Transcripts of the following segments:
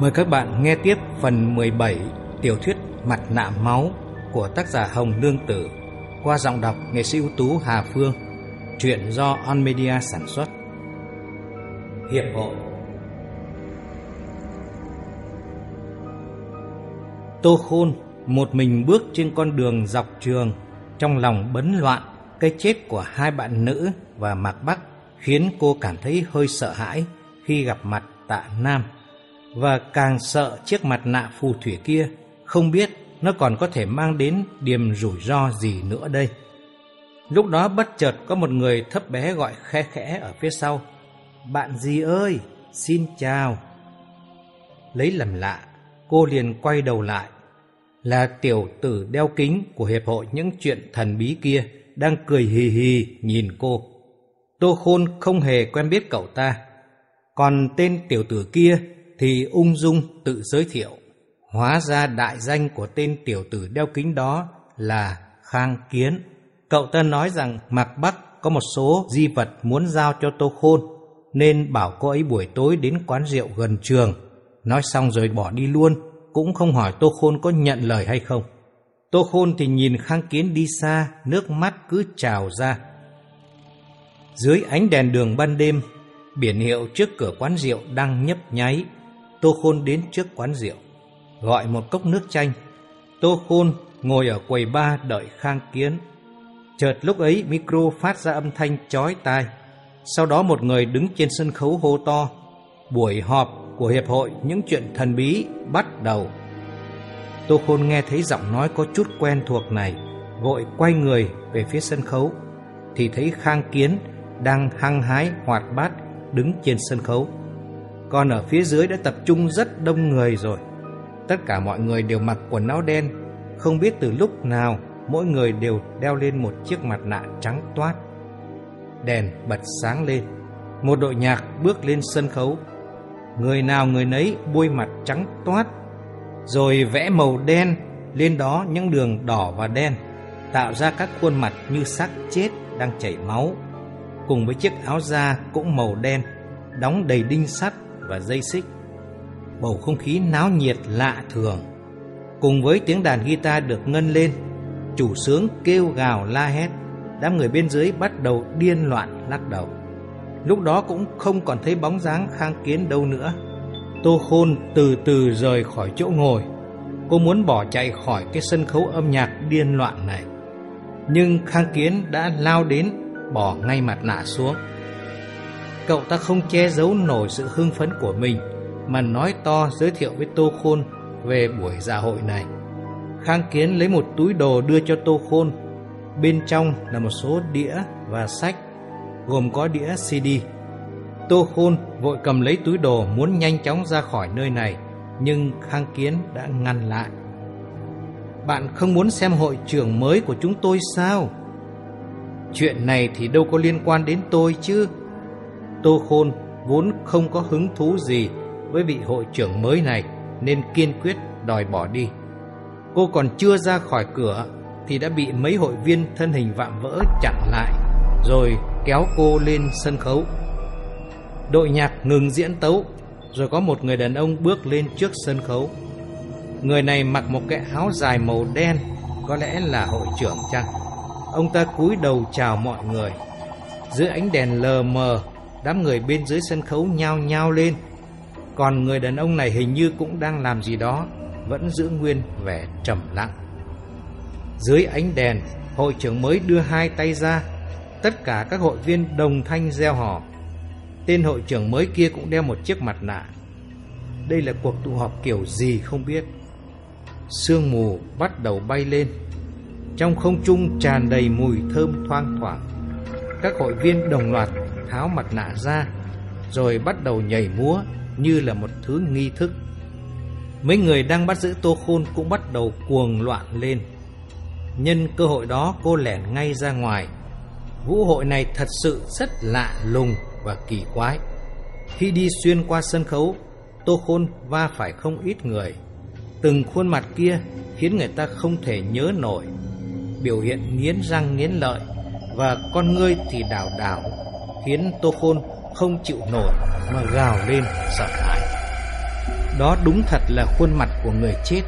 Mời các bạn nghe tiếp phần 17 tiểu thuyết Mặt nạ máu của tác giả Hồng Lương Tử qua giọng đọc nghệ sĩ ưu tú Hà Phương, truyện do On Media sản xuất. Hiệp hội. Tô Khôn một mình bước trên con đường dọc trường, trong lòng bấn loạn cái chết của hai bạn nữ và Mạc Bắc khiến cô cảm thấy hơi sợ hãi khi gặp mặt Tạ Nam và càng sợ chiếc mặt nạ phù thủy kia không biết nó còn có thể mang đến điểm rủi ro gì nữa đây. Lúc đó bất chợt có một người thấp bé gọi khe khẽ ở phía sau. Bạn gì ơi, xin chào. Lấy làm lạ, cô liền quay đầu lại. Là tiểu tử đeo kính của Hiệp hội những chuyện thần bí kia đang cười hì hì nhìn cô. Tô Khôn không hề quen biết cậu ta. Còn tên tiểu tử kia thì ung dung tự giới thiệu. Hóa ra đại danh của tên tiểu tử đeo kính đó là Khang Kiến. Cậu ta nói rằng Mạc Bắc có một số di vật muốn giao cho Tô Khôn, nên bảo cô ấy buổi tối đến quán rượu gần trường. Nói xong rồi bỏ đi luôn, cũng không hỏi Tô Khôn có nhận lời hay không. Tô Khôn thì nhìn Khang Kiến đi xa, nước mắt cứ trào ra. Dưới ánh đèn đường ban đêm, biển hiệu trước cửa quán rượu đang nhấp nháy. Tô Khôn đến trước quán rượu, gọi một cốc nước chanh. Tô Khôn ngồi ở quầy ba đợi Khang Kiến. Chợt lúc ấy micro phát ra âm thanh chói tai. Sau đó một người đứng trên sân khấu hô to. Buổi họp của Hiệp hội những chuyện thần bí bắt đầu. Tô Khôn nghe thấy giọng nói có chút quen thuộc này, vội quay người về phía sân khấu, thì thấy Khang Kiến đang hăng hái hoạt bát đứng trên sân khấu. Còn ở phía dưới đã tập trung rất đông người rồi. Tất cả mọi người đều mặc quần áo đen, không biết từ lúc nào mỗi người đều đeo lên một chiếc mặt nạ trắng toát. Đèn bật sáng lên, một đội nhạc bước lên sân khấu. Người nào người nấy bôi mặt trắng toát, rồi vẽ màu đen lên đó những đường đỏ và đen, tạo ra các khuôn mặt như xác chết đang chảy máu, cùng với chiếc áo da cũng màu đen, đóng đầy đinh sắt và dây xích. Bầu không khí náo nhiệt lạ thường. Cùng với tiếng đàn guitar được ngân lên, chủ sướng kêu gào la hét, đám người bên dưới bắt đầu điên loạn lắc đầu. Lúc đó cũng không còn thấy bóng dáng khang kiến đâu nữa. Tô Khôn từ từ rời khỏi chỗ ngồi. Cô muốn bỏ chạy khỏi cái sân khấu âm nhạc điên loạn này. Nhưng Khang Kiến đã lao đến, bỏ ngay mặt nạ xuống. Cậu ta không che giấu nổi sự hưng phấn của mình, mà nói to giới thiệu với Tô Khôn về buổi dạ hội này. Khang Kiến lấy một túi đồ đưa cho Tô Khôn. Bên trong là một số đĩa và sách, gồm có đĩa CD. Tô Khôn vội cầm lấy túi đồ muốn nhanh chóng ra khỏi nơi này, nhưng Khang Kiến đã ngăn lại. Bạn không muốn xem hội trưởng mới của chúng tôi sao? Chuyện này thì đâu có liên quan đến tôi chứ. Tô Khôn vốn không có hứng thú gì với vị hội trưởng mới này nên kiên quyết đòi bỏ đi. Cô còn chưa ra khỏi cửa thì đã bị mấy hội viên thân hình vạm vỡ chặn lại rồi kéo cô lên sân khấu. Đội nhạc ngừng diễn tấu rồi có một người đàn ông bước lên trước sân khấu. Người này mặc một cái áo dài màu đen, có lẽ là hội trưởng chăng? Ông ta cúi đầu chào mọi người. Dưới ánh đèn lờ mờ, đám người bên dưới sân khấu nhao nhao lên. Còn người đàn ông này hình như cũng đang làm gì đó, vẫn giữ nguyên vẻ trầm lặng. Dưới ánh đèn, hội trưởng mới đưa hai tay ra. Tất cả các hội viên đồng thanh gieo hò. Tên hội trưởng mới kia cũng đeo một chiếc mặt nạ. Đây là cuộc tụ họp kiểu gì không biết. Sương mù bắt đầu bay lên. Trong không trung tràn đầy mùi thơm thoang thoảng. Các hội viên đồng loạt tháo mặt nạ ra, rồi bắt đầu nhảy múa như là một thứ nghi thức. Mấy người đang bắt giữ Tô Khôn cũng bắt đầu cuồng loạn lên. Nhân cơ hội đó cô lẻn ngay ra ngoài. Vũ hội này thật sự rất lạ lùng và kỳ quái. Khi đi xuyên qua sân khấu, Tô Khôn va phải không ít người. Từng khuôn mặt kia khiến người ta không thể nhớ nổi. Biểu hiện nghiến răng nghiến lợi và con ngươi thì đảo đảo, khiến Tô Khôn không chịu nổi mà gào lên sợ hãi. đó đúng thật là khuôn mặt của người chết.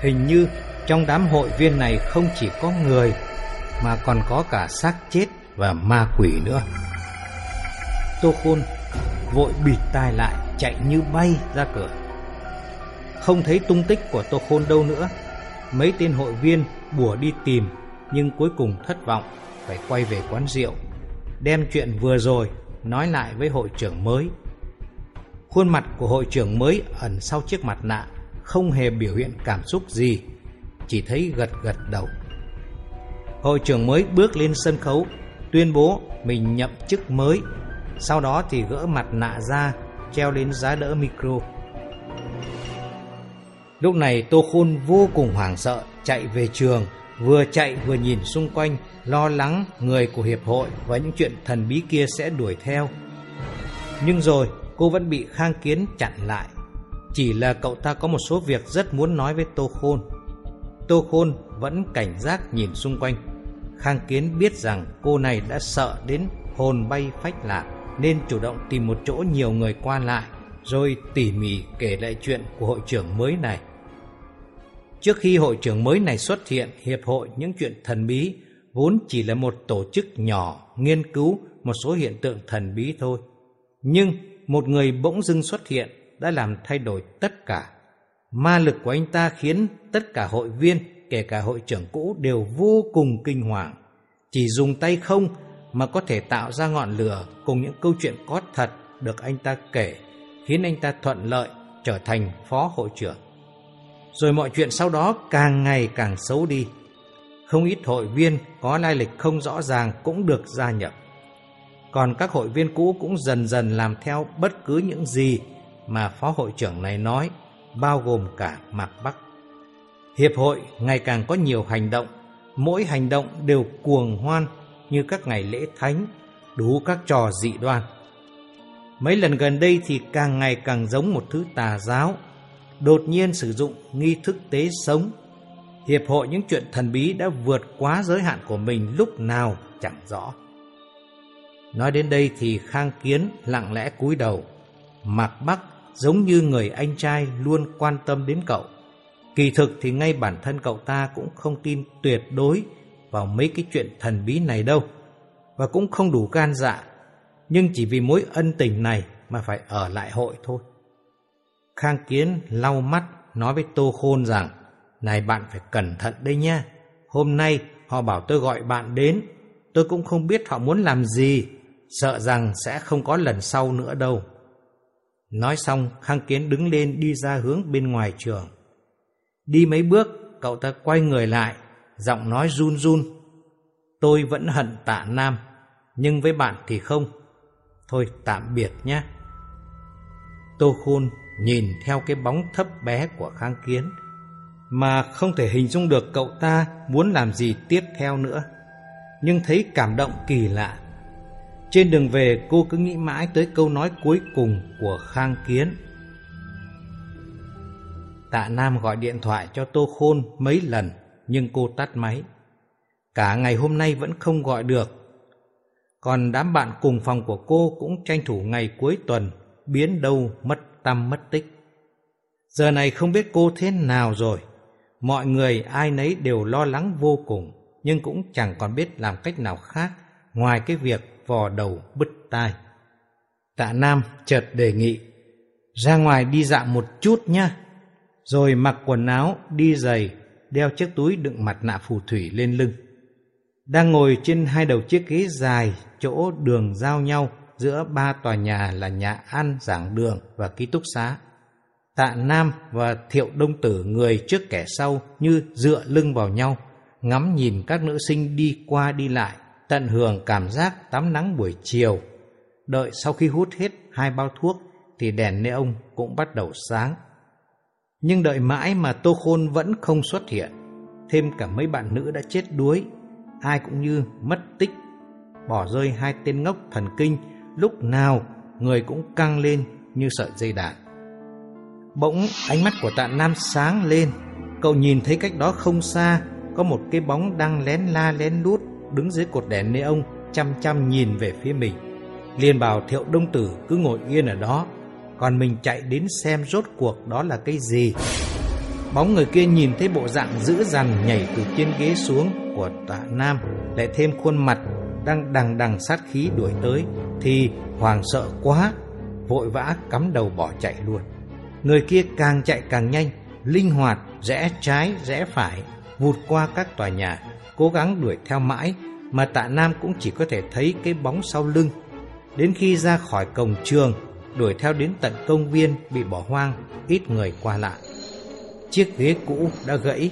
Hình như trong đám hội viên này không chỉ có người, mà còn có cả xác chết và ma quỷ nữa. Tô Khôn vội bịt tai lại, chạy như bay ra cửa. Không thấy tung tích của Tô Khôn đâu nữa. Mấy tên hội viên bùa đi tìm, nhưng cuối cùng thất vọng, phải quay về quán rượu, đem chuyện vừa rồi nói lại với hội trưởng mới. Khuôn mặt của hội trưởng mới ẩn sau chiếc mặt nạ, không hề biểu hiện cảm xúc gì, chỉ thấy gật gật đầu. Hội trưởng mới bước lên sân khấu, tuyên bố mình nhậm chức mới, sau đó thì gỡ mặt nạ ra, treo lên giá đỡ micro. Lúc này Tô Khôn vô cùng hoảng sợ, chạy về trường, vừa chạy vừa nhìn xung quanh, lo lắng người của hiệp hội và những chuyện thần bí kia sẽ đuổi theo. Nhưng rồi cô vẫn bị Khang Kiến chặn lại. Chỉ là cậu ta có một số việc rất muốn nói với Tô Khôn. Tô Khôn vẫn cảnh giác nhìn xung quanh. Khang Kiến biết rằng cô này đã sợ đến hồn bay phách lạc nên chủ động tìm một chỗ nhiều người qua lại rồi tỉ mỉ kể lại chuyện của hội trưởng mới này. Trước khi hội trưởng mới này xuất hiện, Hiệp hội những chuyện thần bí vốn chỉ là một tổ chức nhỏ nghiên cứu một số hiện tượng thần bí thôi. Nhưng một người bỗng dưng xuất hiện đã làm thay đổi tất cả. Ma lực của anh ta khiến tất cả hội viên, kể cả hội trưởng cũ đều vô cùng kinh hoàng. Chỉ dùng tay không mà có thể tạo ra ngọn lửa cùng những câu chuyện có thật được anh ta kể, khiến anh ta thuận lợi trở thành phó hội trưởng. Rồi mọi chuyện sau đó càng ngày càng xấu đi. Không ít hội viên có lai lịch không rõ ràng cũng được gia nhập. Còn các hội viên cũ cũng dần dần làm theo bất cứ những gì mà phó hội trưởng này nói, bao gồm cả Mạc Bắc. Hiệp hội ngày càng có nhiều hành động, mỗi hành động đều cuồng hoan như các ngày lễ thánh, đủ các trò dị đoan. Mấy lần gần đây thì càng ngày càng giống một thứ tà giáo, đột nhiên sử dụng nghi thức tế sống. Hiệp hội những chuyện thần bí đã vượt quá giới hạn của mình lúc nào chẳng rõ. Nói đến đây thì Khang Kiến lặng lẽ cúi đầu. Mạc Bắc giống như người anh trai luôn quan tâm đến cậu. Kỳ thực thì ngay bản thân cậu ta cũng không tin tuyệt đối vào mấy cái chuyện thần bí này đâu. Và cũng không đủ gan dạ. Nhưng chỉ vì mối ân tình này mà phải ở lại hội thôi. Khang Kiến lau mắt nói với Tô Khôn rằng Này bạn phải cẩn thận đây nha. Hôm nay họ bảo tôi gọi bạn đến. Tôi cũng không biết họ muốn làm gì sợ rằng sẽ không có lần sau nữa đâu. Nói xong, Khang Kiến đứng lên đi ra hướng bên ngoài trường. Đi mấy bước, cậu ta quay người lại, giọng nói run run. Tôi vẫn hận tạ Nam, nhưng với bạn thì không. Thôi tạm biệt nhé. Tô Khôn nhìn theo cái bóng thấp bé của Khang Kiến, mà không thể hình dung được cậu ta muốn làm gì tiếp theo nữa. Nhưng thấy cảm động kỳ lạ trên đường về cô cứ nghĩ mãi tới câu nói cuối cùng của Khang Kiến. Tạ Nam gọi điện thoại cho Tô Khôn mấy lần nhưng cô tắt máy. Cả ngày hôm nay vẫn không gọi được. Còn đám bạn cùng phòng của cô cũng tranh thủ ngày cuối tuần biến đâu mất tâm mất tích. Giờ này không biết cô thế nào rồi. Mọi người ai nấy đều lo lắng vô cùng nhưng cũng chẳng còn biết làm cách nào khác ngoài cái việc vò đầu bứt tai. Tạ Nam chợt đề nghị, ra ngoài đi dạo một chút nhá. Rồi mặc quần áo, đi giày, đeo chiếc túi đựng mặt nạ phù thủy lên lưng. Đang ngồi trên hai đầu chiếc ghế dài, chỗ đường giao nhau giữa ba tòa nhà là nhà ăn, giảng đường và ký túc xá. Tạ Nam và Thiệu Đông Tử người trước kẻ sau như dựa lưng vào nhau, ngắm nhìn các nữ sinh đi qua đi lại tận hưởng cảm giác tắm nắng buổi chiều. Đợi sau khi hút hết hai bao thuốc thì đèn neon cũng bắt đầu sáng. Nhưng đợi mãi mà Tô Khôn vẫn không xuất hiện. Thêm cả mấy bạn nữ đã chết đuối, ai cũng như mất tích, bỏ rơi hai tên ngốc thần kinh, lúc nào người cũng căng lên như sợi dây đạn Bỗng ánh mắt của tạ Nam sáng lên, cậu nhìn thấy cách đó không xa có một cái bóng đang lén la lén lút đứng dưới cột đèn neon chăm chăm nhìn về phía mình. Liền bảo thiệu đông tử cứ ngồi yên ở đó, còn mình chạy đến xem rốt cuộc đó là cái gì. Bóng người kia nhìn thấy bộ dạng dữ dằn nhảy từ trên ghế xuống của tạ Nam, lại thêm khuôn mặt đang đằng đằng sát khí đuổi tới, thì hoàng sợ quá, vội vã cắm đầu bỏ chạy luôn. Người kia càng chạy càng nhanh, linh hoạt, rẽ trái, rẽ phải, vụt qua các tòa nhà, cố gắng đuổi theo mãi, mà tạ Nam cũng chỉ có thể thấy cái bóng sau lưng. Đến khi ra khỏi cổng trường, đuổi theo đến tận công viên bị bỏ hoang, ít người qua lại. Chiếc ghế cũ đã gãy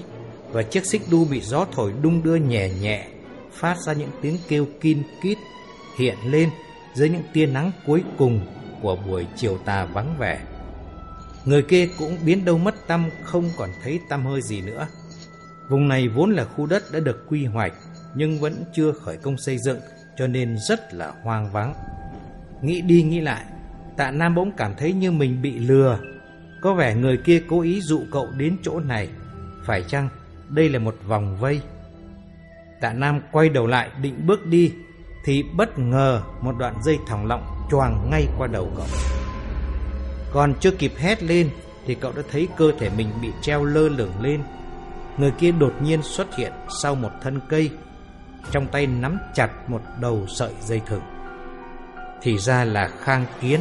và chiếc xích đu bị gió thổi đung đưa nhẹ nhẹ, phát ra những tiếng kêu kin kít hiện lên dưới những tia nắng cuối cùng của buổi chiều tà vắng vẻ. Người kia cũng biến đâu mất tâm không còn thấy tâm hơi gì nữa. Vùng này vốn là khu đất đã được quy hoạch nhưng vẫn chưa khởi công xây dựng cho nên rất là hoang vắng. Nghĩ đi nghĩ lại, tạ Nam bỗng cảm thấy như mình bị lừa. Có vẻ người kia cố ý dụ cậu đến chỗ này. Phải chăng đây là một vòng vây? Tạ Nam quay đầu lại định bước đi thì bất ngờ một đoạn dây thòng lọng choàng ngay qua đầu cậu. Còn chưa kịp hét lên thì cậu đã thấy cơ thể mình bị treo lơ lửng lên. Người kia đột nhiên xuất hiện sau một thân cây, trong tay nắm chặt một đầu sợi dây thừng. Thì ra là Khang Kiến,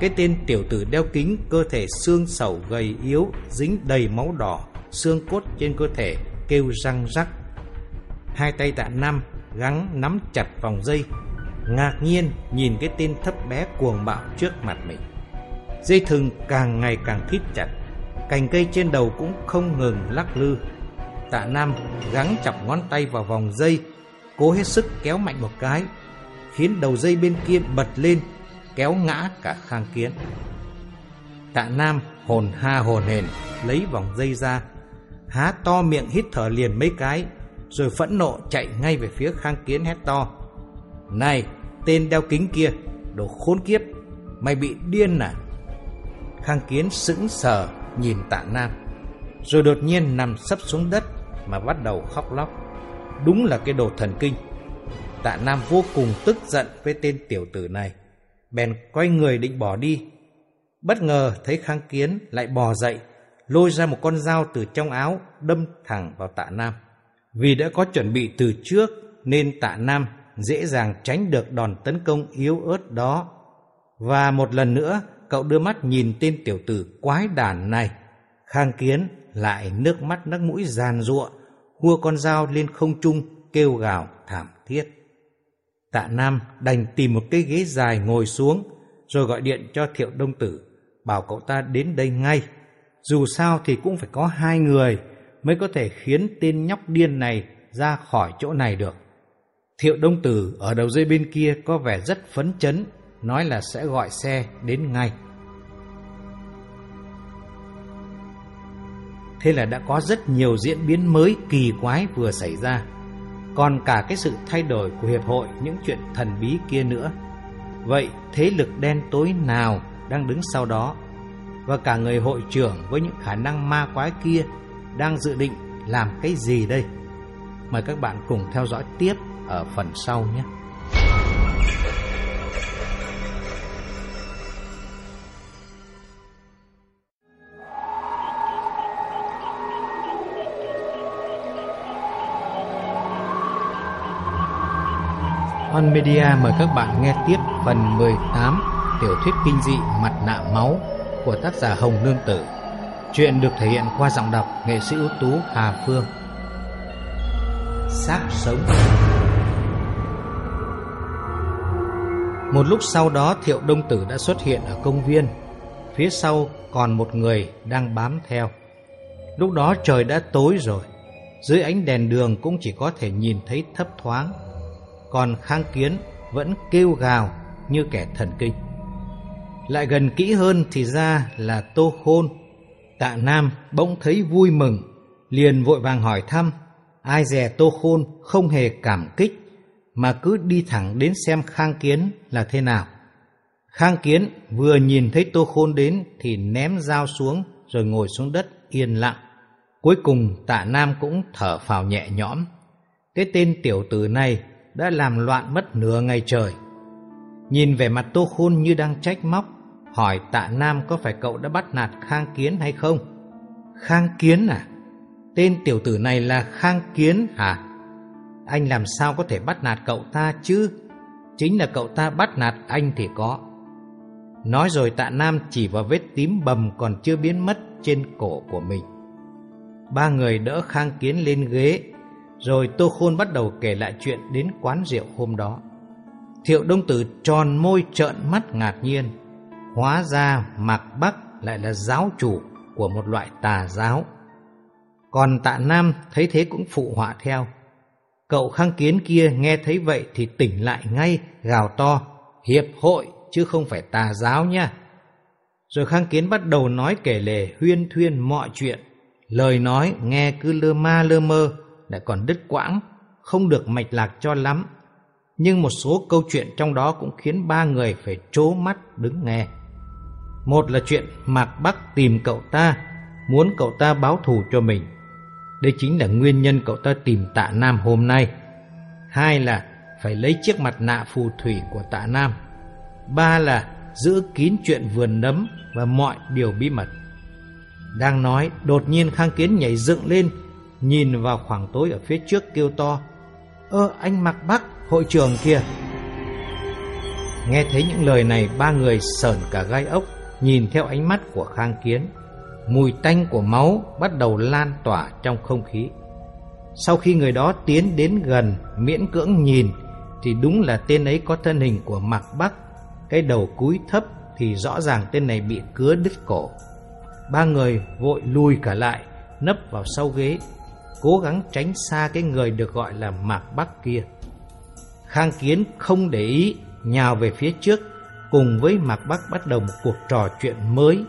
cái tên tiểu tử đeo kính cơ thể xương sầu gầy yếu, dính đầy máu đỏ, xương cốt trên cơ thể kêu răng rắc. Hai tay tạ năm gắng nắm chặt vòng dây, ngạc nhiên nhìn cái tên thấp bé cuồng bạo trước mặt mình. Dây thừng càng ngày càng thít chặt Cành cây trên đầu cũng không ngừng lắc lư Tạ Nam gắng chọc ngón tay vào vòng dây Cố hết sức kéo mạnh một cái Khiến đầu dây bên kia bật lên Kéo ngã cả khang kiến Tạ Nam hồn ha hồn hền Lấy vòng dây ra Há to miệng hít thở liền mấy cái rồi phẫn nộ chạy ngay về phía khang kiến hét to. Này, tên đeo kính kia, Đồ khốn kiếp, Mày bị điên à? Khang Kiến sững sờ, nhìn tạ Nam, Rồi đột nhiên nằm sấp xuống đất Mà bắt đầu khóc lóc. Đúng là cái đồ thần kinh. Tạ Nam vô cùng tức giận với tên tiểu tử này, Bèn quay người định bỏ đi. Bất ngờ thấy Khang Kiến lại bò dậy, Lôi ra một con dao từ trong áo, Đâm thẳng vào tạ Nam. Vì đã có chuẩn bị từ trước Nên tạ Nam dễ dàng tránh được đòn tấn công yếu ớt đó Và một lần nữa cậu đưa mắt nhìn tên tiểu tử quái đản này. Khang Kiến lại nước mắt nước mũi giàn giụa, hua con dao lên không trung kêu gào thảm thiết. Tạ Nam đành tìm một cái ghế dài ngồi xuống rồi gọi điện cho Thiệu Đông Tử bảo cậu ta đến đây ngay. Dù sao thì cũng phải có hai người mới có thể khiến tên nhóc điên này ra khỏi chỗ này được. Thiệu Đông Tử ở đầu dây bên kia có vẻ rất phấn chấn, nói là sẽ gọi xe đến ngay. Thế là đã có rất nhiều diễn biến mới kỳ quái vừa xảy ra. Còn cả cái sự thay đổi của hiệp hội những chuyện thần bí kia nữa. Vậy thế lực đen tối nào đang đứng sau đó? Và cả người hội trưởng với những khả năng ma quái kia đang dự định làm cái gì đây? Mời các bạn cùng theo dõi tiếp ở phần sau nhé. On Media mời các bạn nghe tiếp phần 18 tiểu thuyết kinh dị Mặt nạ máu của tác giả Hồng Nương Tử. Chuyện được thể hiện qua giọng đọc nghệ sĩ ưu tú Hà Phương. sát sống Một lúc sau đó, Thiệu Đông Tử đã xuất hiện ở công viên. Phía sau còn một người đang bám theo. Lúc đó trời đã tối rồi. Dưới ánh đèn đường cũng chỉ có thể nhìn thấy thấp thoáng còn Khang Kiến vẫn kêu gào như kẻ thần kinh. Lại gần kỹ hơn thì ra là Tô Khôn. Tạ Nam bỗng thấy vui mừng, liền vội vàng hỏi thăm. Ai dè Tô Khôn không hề cảm kích, mà cứ đi thẳng đến xem Khang Kiến là thế nào. Khang Kiến vừa nhìn thấy Tô Khôn đến thì ném dao xuống rồi ngồi xuống đất yên lặng. Cuối cùng tạ Nam cũng thở phào nhẹ nhõm. Cái tên tiểu tử này đã làm loạn mất nửa ngày trời. Nhìn vẻ mặt Tô Khôn như đang trách móc, hỏi tạ Nam có phải cậu đã bắt nạt Khang Kiến hay không? Khang Kiến à? Tên tiểu tử này là Khang Kiến hả? Anh làm sao có thể bắt nạt cậu ta chứ? Chính là cậu ta bắt nạt anh thì có. Nói rồi tạ Nam chỉ vào vết tím bầm còn chưa biến mất trên cổ của mình. Ba người đỡ Khang Kiến lên ghế, rồi Tô Khôn bắt đầu kể lại chuyện đến quán rượu hôm đó. Thiệu Đông Tử tròn môi trợn mắt ngạc nhiên. Hóa ra Mạc Bắc lại là giáo chủ của một loại tà giáo. Còn tạ Nam thấy thế cũng phụ họa theo. Cậu khang kiến kia nghe thấy vậy thì tỉnh lại ngay, gào to. Hiệp hội chứ không phải tà giáo nha. Rồi khang kiến bắt đầu nói kể lể huyên thuyên mọi chuyện. Lời nói nghe cứ lơ ma lơ mơ, lại còn đứt quãng, không được mạch lạc cho lắm. Nhưng một số câu chuyện trong đó cũng khiến ba người phải trố mắt đứng nghe. Một là chuyện Mạc Bắc tìm cậu ta, muốn cậu ta báo thù cho mình. Đây chính là nguyên nhân cậu ta tìm tạ Nam hôm nay. Hai là phải lấy chiếc mặt nạ phù thủy của tạ Nam. Ba là giữ kín chuyện vườn nấm và mọi điều bí mật. Đang nói, đột nhiên Khang Kiến nhảy dựng lên, nhìn vào khoảng tối ở phía trước kêu to. Ơ, anh Mạc Bắc, hội trưởng kìa. Nghe thấy những lời này, ba người sờn cả gai ốc, nhìn theo ánh mắt của Khang Kiến. Mùi tanh của máu bắt đầu lan tỏa trong không khí. Sau khi người đó tiến đến gần, miễn cưỡng nhìn, thì đúng là tên ấy có thân hình của Mạc Bắc. Cái đầu cúi thấp thì rõ ràng tên này bị cứa đứt cổ. Ba người vội lùi cả lại, nấp vào sau ghế, cố gắng tránh xa cái người được gọi là Mạc Bắc kia. Khang Kiến không để ý, nhào về phía trước, cùng với Mạc Bắc bắt đầu một cuộc trò chuyện mới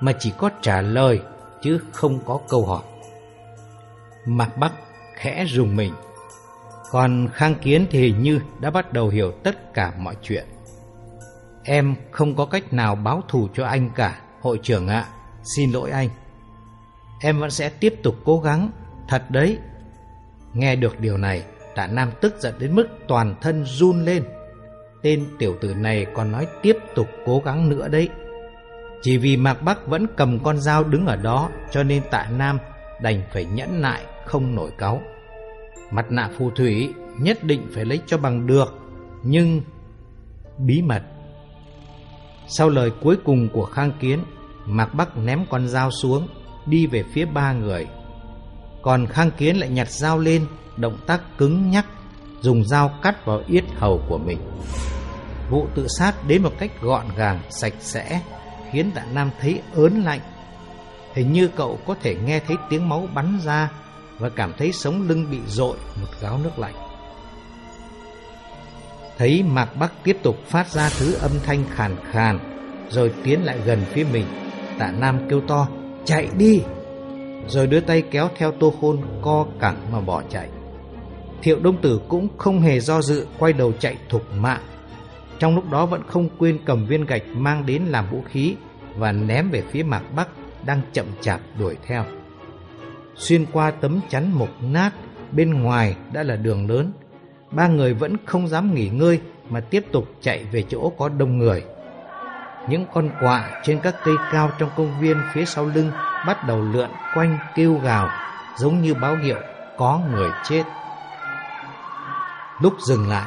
mà chỉ có trả lời chứ không có câu hỏi. Mạc Bắc khẽ rùng mình, còn Khang Kiến thì hình như đã bắt đầu hiểu tất cả mọi chuyện. Em không có cách nào báo thù cho anh cả, hội trưởng ạ, xin lỗi anh. Em vẫn sẽ tiếp tục cố gắng, thật đấy. Nghe được điều này, tạ Nam tức giận đến mức toàn thân run lên. Tên tiểu tử này còn nói tiếp tục cố gắng nữa đấy. Chỉ vì Mạc Bắc vẫn cầm con dao đứng ở đó cho nên tạ Nam đành phải nhẫn nại không nổi cáu. Mặt nạ phù thủy nhất định phải lấy cho bằng được, nhưng bí mật. Sau lời cuối cùng của Khang Kiến, Mạc Bắc ném con dao xuống, đi về phía ba người. Còn Khang Kiến lại nhặt dao lên, động tác cứng nhắc, dùng dao cắt vào yết hầu của mình. Vụ tự sát đến một cách gọn gàng, sạch sẽ, khiến tạ Nam thấy ớn lạnh. Hình như cậu có thể nghe thấy tiếng máu bắn ra và cảm thấy sống lưng bị dội một gáo nước lạnh. Thấy Mạc Bắc tiếp tục phát ra thứ âm thanh khàn khàn, rồi tiến lại gần phía mình. Tạ Nam kêu to, chạy đi! Rồi đưa tay kéo theo Tô Khôn co cẳng mà bỏ chạy. Thiệu Đông Tử cũng không hề do dự quay đầu chạy thục mạng trong lúc đó vẫn không quên cầm viên gạch mang đến làm vũ khí và ném về phía mạc Bắc đang chậm chạp đuổi theo. Xuyên qua tấm chắn mục nát, bên ngoài đã là đường lớn. Ba người vẫn không dám nghỉ ngơi mà tiếp tục chạy về chỗ có đông người. Những con quạ trên các cây cao trong công viên phía sau lưng bắt đầu lượn quanh kêu gào giống như báo hiệu có người chết. Lúc dừng lại,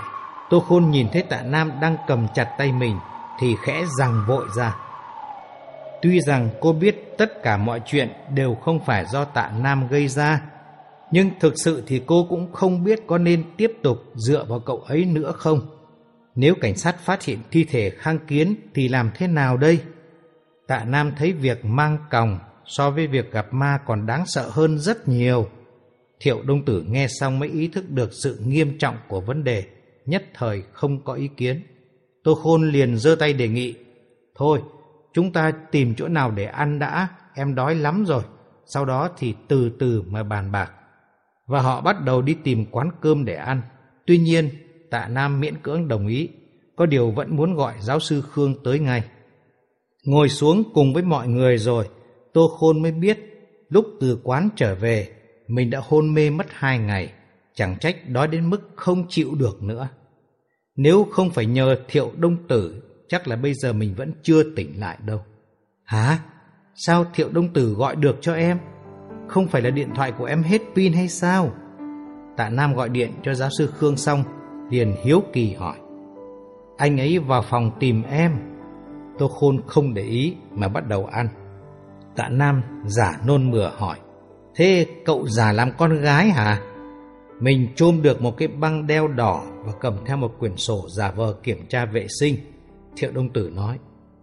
Tô Khôn nhìn thấy tạ Nam đang cầm chặt tay mình thì khẽ rằng vội ra. Tuy rằng cô biết tất cả mọi chuyện đều không phải do tạ Nam gây ra, nhưng thực sự thì cô cũng không biết có nên tiếp tục dựa vào cậu ấy nữa không. Nếu cảnh sát phát hiện thi thể khang kiến thì làm thế nào đây? Tạ Nam thấy việc mang còng so với việc gặp ma còn đáng sợ hơn rất nhiều. Thiệu Đông Tử nghe xong mới ý thức được sự nghiêm trọng của vấn đề nhất thời không có ý kiến. Tô Khôn liền giơ tay đề nghị. Thôi, chúng ta tìm chỗ nào để ăn đã, em đói lắm rồi. Sau đó thì từ từ mà bàn bạc. Và họ bắt đầu đi tìm quán cơm để ăn. Tuy nhiên, tạ Nam miễn cưỡng đồng ý. Có điều vẫn muốn gọi giáo sư Khương tới ngay. Ngồi xuống cùng với mọi người rồi, Tô Khôn mới biết lúc từ quán trở về, mình đã hôn mê mất hai ngày chẳng trách đói đến mức không chịu được nữa. Nếu không phải nhờ thiệu đông tử chắc là bây giờ mình vẫn chưa tỉnh lại đâu. Hả? Sao Thiệu Đông Tử gọi được cho em? Không phải là điện thoại của em hết pin hay sao? Tạ Nam gọi điện cho giáo sư Khương xong, liền hiếu kỳ hỏi. Anh ấy vào phòng tìm em. Tô Khôn không để ý mà bắt đầu ăn. Tạ Nam giả nôn mửa hỏi. Thế cậu giả làm con gái hả? Mình chôm được một cái băng đeo đỏ và cầm theo một quyển sổ giả vờ kiểm tra vệ sinh. Thiệu Đông Tử nói,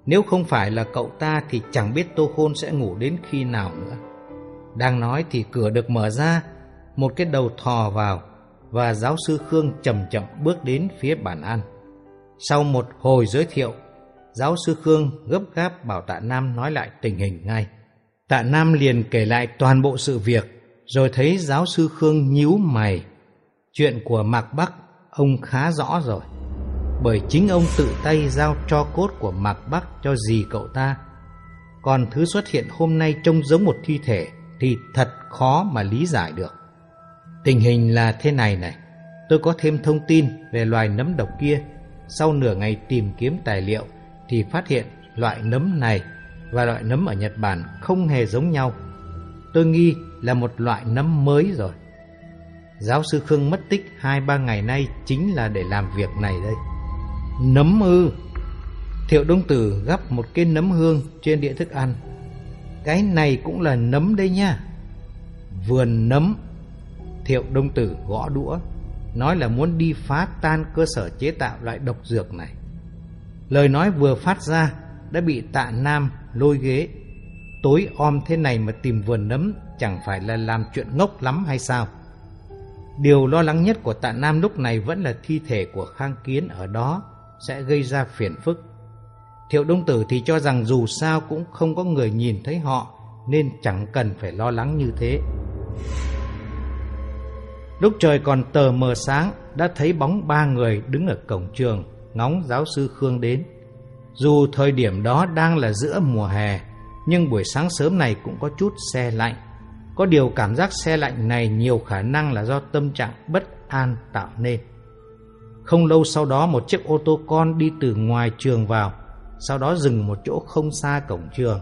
nếu không phải là cậu ta thì chẳng biết Tô Khôn sẽ ngủ đến khi nào nữa. Đang nói thì cửa được mở ra, một cái đầu thò vào và giáo sư Khương chậm chậm bước đến phía bàn ăn. Sau một hồi giới thiệu, giáo sư Khương gấp gáp bảo tạ Nam nói lại tình hình ngay. Tạ Nam liền kể lại toàn bộ sự việc, rồi thấy giáo sư Khương nhíu mày. Chuyện của Mạc Bắc ông khá rõ rồi, bởi chính ông tự tay giao cho cốt của Mạc Bắc cho dì cậu ta. Còn thứ xuất hiện hôm nay trông giống một thi thể thì thật khó mà lý giải được. Tình hình là thế này này, tôi có thêm thông tin về loài nấm độc kia. Sau nửa ngày tìm kiếm tài liệu thì phát hiện loại nấm này và loại nấm ở Nhật Bản không hề giống nhau. Tôi nghi là một loại nấm mới rồi. Giáo sư Khương mất tích hai ba ngày nay chính là để làm việc này đây. Nấm ư? Thiệu Đông Tử gắp một cái nấm hương trên đĩa thức ăn. Cái này cũng là nấm đây nha. Vườn nấm. Thiệu Đông Tử gõ đũa, nói là muốn đi phá tan cơ sở chế tạo loại độc dược này. Lời nói vừa phát ra đã bị tạ Nam lôi ghế. Tối om thế này mà tìm vườn nấm, chẳng phải là làm chuyện ngốc lắm hay sao? Điều lo lắng nhất của tạ Nam lúc này vẫn là thi thể của Khang Kiến ở đó sẽ gây ra phiền phức. Thiệu Đông Tử thì cho rằng dù sao cũng không có người nhìn thấy họ, nên chẳng cần phải lo lắng như thế. Lúc trời còn tờ mờ sáng, đã thấy bóng ba người đứng ở cổng trường, ngóng giáo sư Khương đến. Dù thời điểm đó đang là giữa mùa hè, nhưng buổi sáng sớm này cũng có chút xe lạnh. Có điều cảm giác xe lạnh này nhiều khả năng là do tâm trạng bất an tạo nên. Không lâu sau đó một chiếc ô tô con đi từ ngoài trường vào, sau đó dừng một chỗ không xa cổng trường.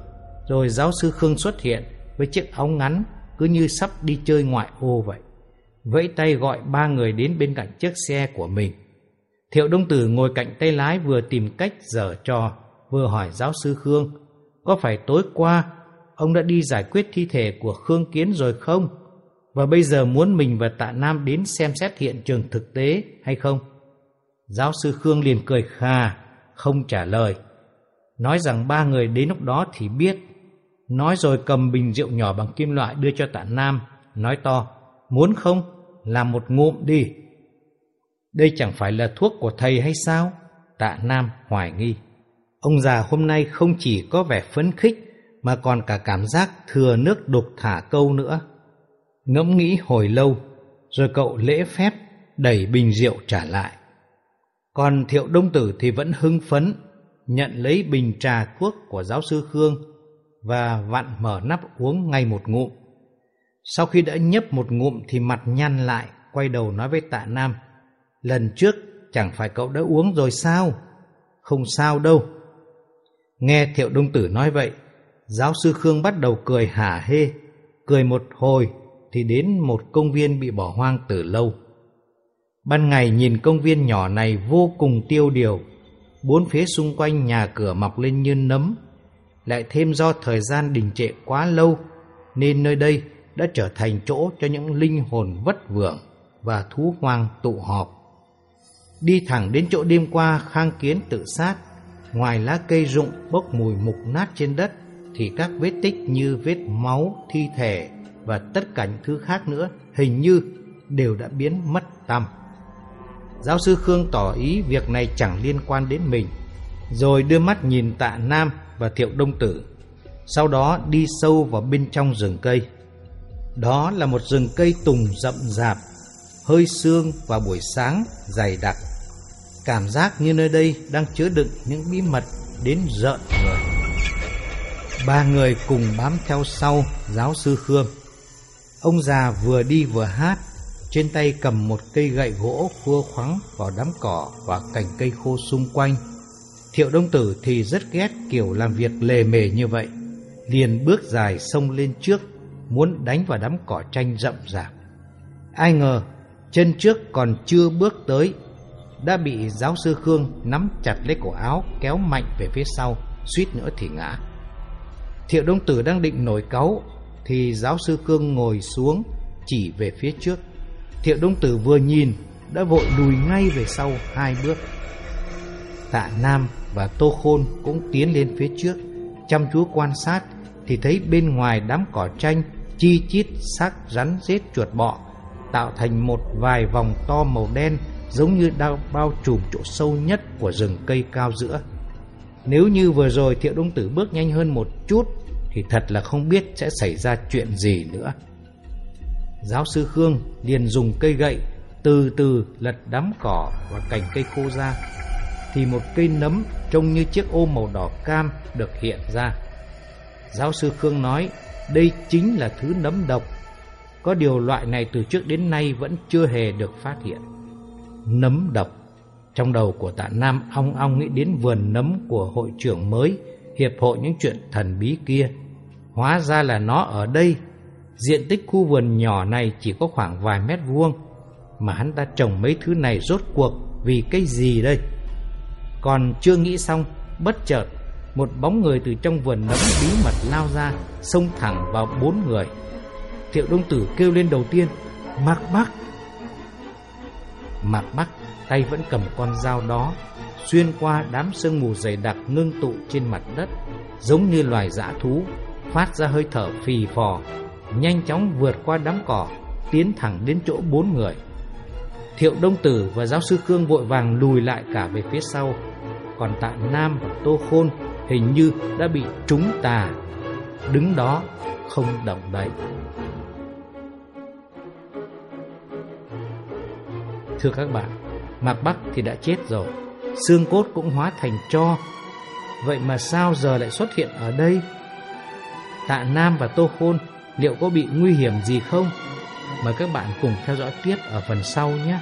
Rồi giáo sư Khương xuất hiện với chiếc áo ngắn cứ như sắp đi chơi ngoại ô vậy. Vẫy tay gọi ba người đến bên cạnh chiếc xe của mình. Thiệu Đông Tử ngồi cạnh tay lái vừa tìm cách dở trò, vừa hỏi giáo sư Khương, có phải tối qua ông đã đi giải quyết thi thể của Khương Kiến rồi không? Và bây giờ muốn mình và Tạ Nam đến xem xét hiện trường thực tế hay không? Giáo sư Khương liền cười khà, không trả lời. Nói rằng ba người đến lúc đó thì biết. Nói rồi cầm bình rượu nhỏ bằng kim loại đưa cho Tạ Nam, nói to, muốn không? Làm một ngụm đi. Đây chẳng phải là thuốc của thầy hay sao? Tạ Nam hoài nghi. Ông già hôm nay không chỉ có vẻ phấn khích mà còn cả cảm giác thừa nước đục thả câu nữa. Ngẫm nghĩ hồi lâu, rồi cậu lễ phép đẩy bình rượu trả lại. Còn Thiệu Đông Tử thì vẫn hưng phấn, nhận lấy bình trà thuốc của giáo sư Khương và vặn mở nắp uống ngay một ngụm. Sau khi đã nhấp một ngụm thì mặt nhăn lại, quay đầu nói với tạ Nam. Lần trước chẳng phải cậu đã uống rồi sao? Không sao đâu. Nghe Thiệu Đông Tử nói vậy, giáo sư Khương bắt đầu cười hả hê. Cười một hồi thì đến một công viên bị bỏ hoang từ lâu. Ban ngày nhìn công viên nhỏ này vô cùng tiêu điều, bốn phía xung quanh nhà cửa mọc lên như nấm. Lại thêm do thời gian đình trệ quá lâu, nên nơi đây đã trở thành chỗ cho những linh hồn vất vưởng và thú hoang tụ họp. Đi thẳng đến chỗ đêm qua khang kiến tự sát, ngoài lá cây rụng bốc mùi mục nát trên đất, thì các vết tích như vết máu, thi thể và tất cả những thứ khác nữa hình như đều đã biến mất tăm. Giáo sư Khương tỏ ý việc này chẳng liên quan đến mình, rồi đưa mắt nhìn tạ Nam và Thiệu Đông Tử, sau đó đi sâu vào bên trong rừng cây. Đó là một rừng cây tùng rậm rạp, hơi sương vào buổi sáng dày đặc. Cảm giác như nơi đây đang chứa đựng những bí mật đến rợn người. Ba người cùng bám theo sau giáo sư Khương. Ông già vừa đi vừa hát, trên tay cầm một cây gậy gỗ khua khoắng vào đám cỏ và cành cây khô xung quanh. Thiệu Đông Tử thì rất ghét kiểu làm việc lề mề như vậy. Liền bước dài xông lên trước, muốn đánh vào đám cỏ tranh rậm rạp. Ai ngờ, chân trước còn chưa bước tới, đã bị giáo sư Khương nắm chặt lấy cổ áo kéo mạnh về phía sau, suýt nữa thì ngã. Thiệu Đông Tử đang định nổi cáu, thì giáo sư Khương ngồi xuống, chỉ về phía trước. Thiệu Đông Tử vừa nhìn, đã vội lùi ngay về sau hai bước. Tạ Nam và Tô Khôn cũng tiến lên phía trước, chăm chú quan sát thì thấy bên ngoài đám cỏ tranh chi chít xác rắn rết chuột bọ tạo thành một vài vòng to màu đen giống như đang bao trùm chỗ sâu nhất của rừng cây cao giữa. Nếu như vừa rồi Thiệu Đông Tử bước nhanh hơn một chút, thì thật là không biết sẽ xảy ra chuyện gì nữa. Giáo sư Khương liền dùng cây gậy từ từ lật đám cỏ và cành cây khô ra, thì một cây nấm trông như chiếc ô màu đỏ cam được hiện ra. Giáo sư Khương nói, đây chính là thứ nấm độc. Có điều loại này từ trước đến nay vẫn chưa hề được phát hiện. Nấm độc. Trong đầu của tạ Nam ong ong nghĩ đến vườn nấm của hội trưởng mới, hiệp hội những chuyện thần bí kia. Hóa ra là nó ở đây. Diện tích khu vườn nhỏ này chỉ có khoảng vài mét vuông, mà hắn ta trồng mấy thứ này rốt cuộc vì cái gì đây? Còn chưa nghĩ xong, bất chợt một bóng người từ trong vườn nấm bí mật lao ra, xông thẳng vào bốn người. Thiệu Đông Tử kêu lên đầu tiên, Mạc Bắc! Mạc Bắc tay vẫn cầm con dao đó, xuyên qua đám sương mù dày đặc ngưng tụ trên mặt đất, giống như loài dã thú, phát ra hơi thở phì phò, nhanh chóng vượt qua đám cỏ, tiến thẳng đến chỗ bốn người. Thiệu Đông Tử và giáo sư Khương vội vàng lùi lại cả về phía sau, còn Tạ Nam và Tô Khôn hình như đã bị trúng tà, đứng đó không động đậy. Thưa các bạn, Mạc Bắc thì đã chết rồi, xương cốt cũng hóa thành cho. Vậy mà sao giờ lại xuất hiện ở đây? Tạ Nam và Tô Khôn liệu có bị nguy hiểm gì không? Mời các bạn cùng theo dõi tiếp ở phần sau nhé.